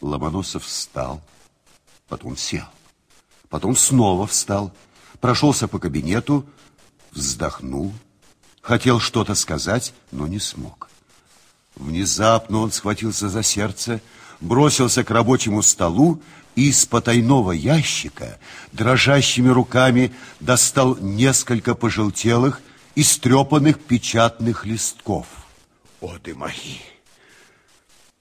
Ломоносов встал, потом сел, потом снова встал, прошелся по кабинету, вздохнул, хотел что-то сказать, но не смог. Внезапно он схватился за сердце, бросился к рабочему столу и из потайного ящика дрожащими руками достал несколько пожелтелых, истрепанных печатных листков. Оды мои!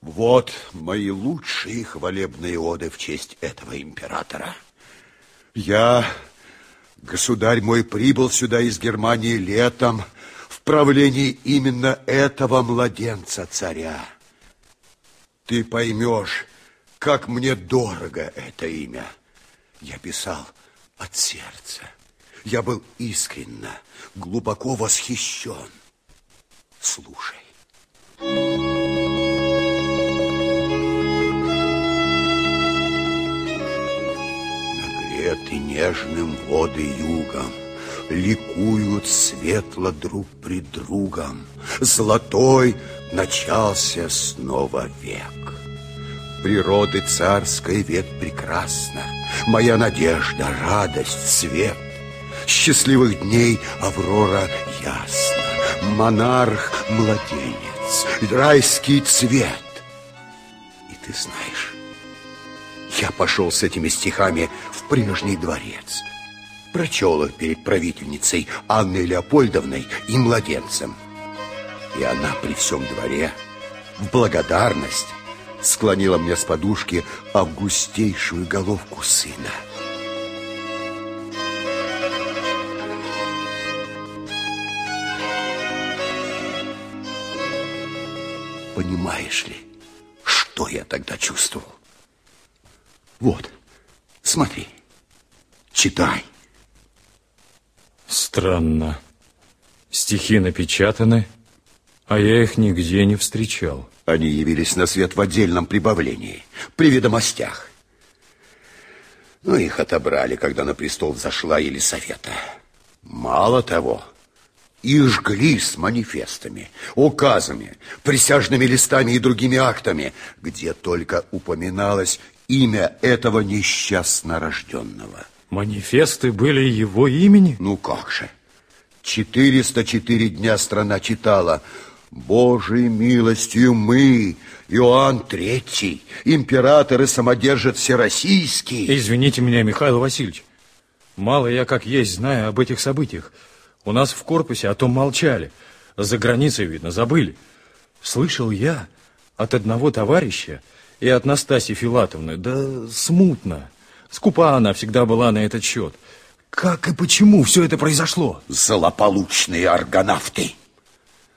Вот мои лучшие хвалебные оды в честь этого императора. Я, государь мой, прибыл сюда из Германии летом в правлении именно этого младенца-царя. Ты поймешь, как мне дорого это имя. Я писал от сердца. Я был искренне, глубоко восхищен. Слушай. Нагреты нежным воды югом, Ликуют светло друг пред другом. Золотой начался снова век. Природы царской век прекрасна, Моя надежда, радость, свет. Счастливых дней Аврора ясна, Монарх, младенец, райский цвет. И ты знаешь, я пошел с этими стихами в прежний дворец. Прочел их перед правительницей Анной Леопольдовной и младенцем. И она при всем дворе в благодарность склонила мне с подушки августейшую головку сына. Понимаешь ли, что я тогда чувствовал? Вот, смотри, читай. Странно. Стихи напечатаны, а я их нигде не встречал. Они явились на свет в отдельном прибавлении, при ведомостях. Но их отобрали, когда на престол зашла Елисавета. Мало того, их жгли с манифестами, указами, присяжными листами и другими актами, где только упоминалось имя этого несчастно рожденного. Манифесты были его имени? Ну как же. 404 дня страна читала Божией милостью мы, Иоанн Третий, император и самодержец всероссийский. Извините меня, Михаил Васильевич. Мало я как есть знаю об этих событиях. У нас в корпусе о том молчали. За границей, видно, забыли. Слышал я от одного товарища и от Настасьи Филатовны, да смутно. Скупа она всегда была на этот счет. Как и почему все это произошло? Злополучные аргонавты.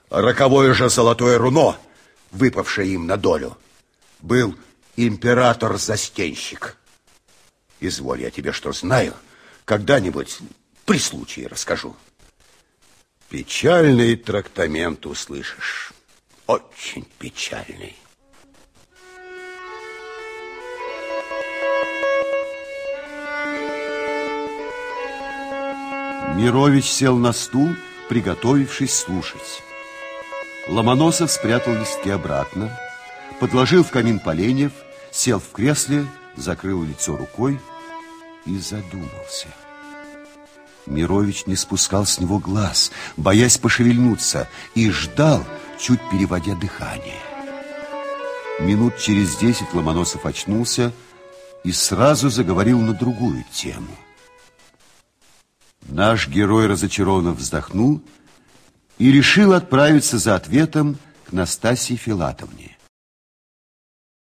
Роковое же золотое руно, выпавшее им на долю, был император-застенщик. Изволь, я тебе что знаю, когда-нибудь при случае расскажу. Печальный трактамент услышишь. Очень печальный. Мирович сел на стул, приготовившись слушать. Ломоносов спрятал листки обратно, подложил в камин поленьев, сел в кресле, закрыл лицо рукой и задумался. Мирович не спускал с него глаз, боясь пошевельнуться, и ждал, чуть переводя дыхание. Минут через десять Ломоносов очнулся и сразу заговорил на другую тему. Наш герой разочарованно вздохнул и решил отправиться за ответом к Настасье Филатовне.